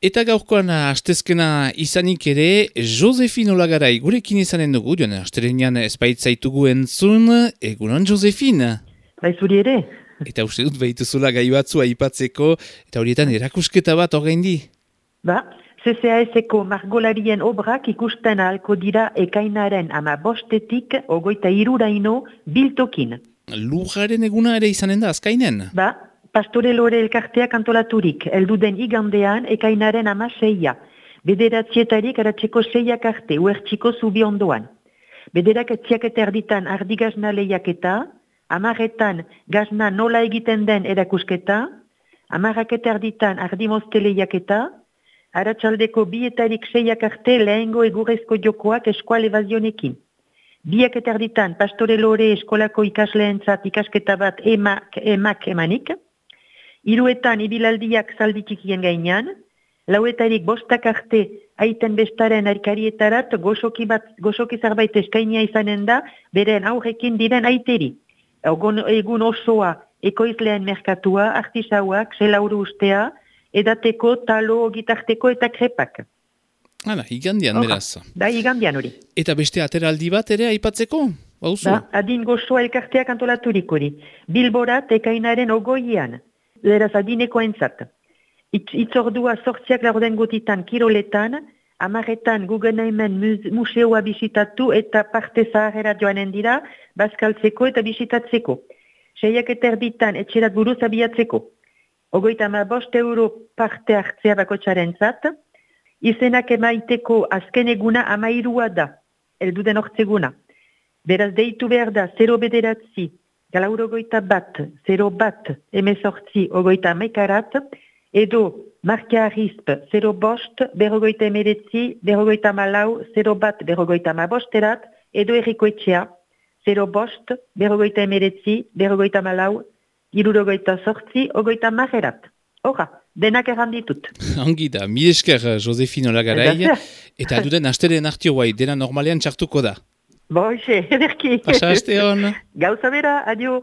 Eta gaurkoan astezkena izanik ere, Josefin Olagarai gurekin izanen dugu, joan asterenean espaitzaitugu entzun, egunon Josefin? Bai zuri ere? Eta uste dut behituzula gai batzu aipatzeko, eta horietan erakusketa bat horrein di? Ba, CCAS-eko margolarien obrak ikusten ahalko dira ekainaren ama bostetik ogoita iruraino biltokin. Lujaren eguna ere izanen da azkainen? Ba, Pastore Lore elkarteak antolaturik, elduden igandean ekainaren ama seia. Bederatzietarik aratzeko seiak arte, uertxiko zubi ondoan. Bederak etziak eta erditan ardigazna lehiaketa, amaretan gazna nola egiten den erakusketa, amarrak eta erditan ardimozte lehiaketa, aratzaldeko bietarik seiak arte lehengo egurezko jokoak eskual evazionekin. Biak eta erditan Pastore Lore eskolako ikasleentzat ikasketa bat emak, emak emanik, Iruetan ibilaldiak zalditxikien gainean, lauetarik bostak arte aiten bestaren arkarietarat gozoki, bat, gozoki zarbait eskainia izanen da, beren aurrekin diren aiteri. Egun, egun osoa ekoizlean merkatua, artisauak, zelauru ustea, edateko, talo, gitarteko eta krepak. Hala, igandian beraz. Da, igandian hori. Eta beste ateraldi bat ere aipatzeko? Bauzu? Da, adin gozoa elkarteak antolaturik hori. Bilborat ekainaren ogoian leraz adineko entzat. Itzordua sortziak laurden gotitan kiroletan, amaretan Guggenheimen museoa bisitatu eta parte zaharera joanen dira, bazkaltzeko eta bisitatzeko. Seiak eta etxerat buruz abiatzeko. Ogoita ma bost euro parte hartzea bako zat, izenak emaiteko azken eguna amairua da, elduden ortseguna. Beraz deitu behar da, 0 bederatzi, galauro goita bat, zero bat, emezortzi ogoita mekarat, edo markia risp, zero bost, berrogoita emeretzi, berrogoita malau, zero bat, berrogoita ma bosterat, edo erriko etxea, zero bost, berrogoita emeretzi, berrogoita malau, irurogoita sortzi, ogoita magerat. Hora, denak erranditut. Ongi da, mi esker, Josefino Lagarai, eta duden asteren artio guai, dena normalean txartuko da. Boixe, ederki. Pasa aste hon. Gauza bera, adio.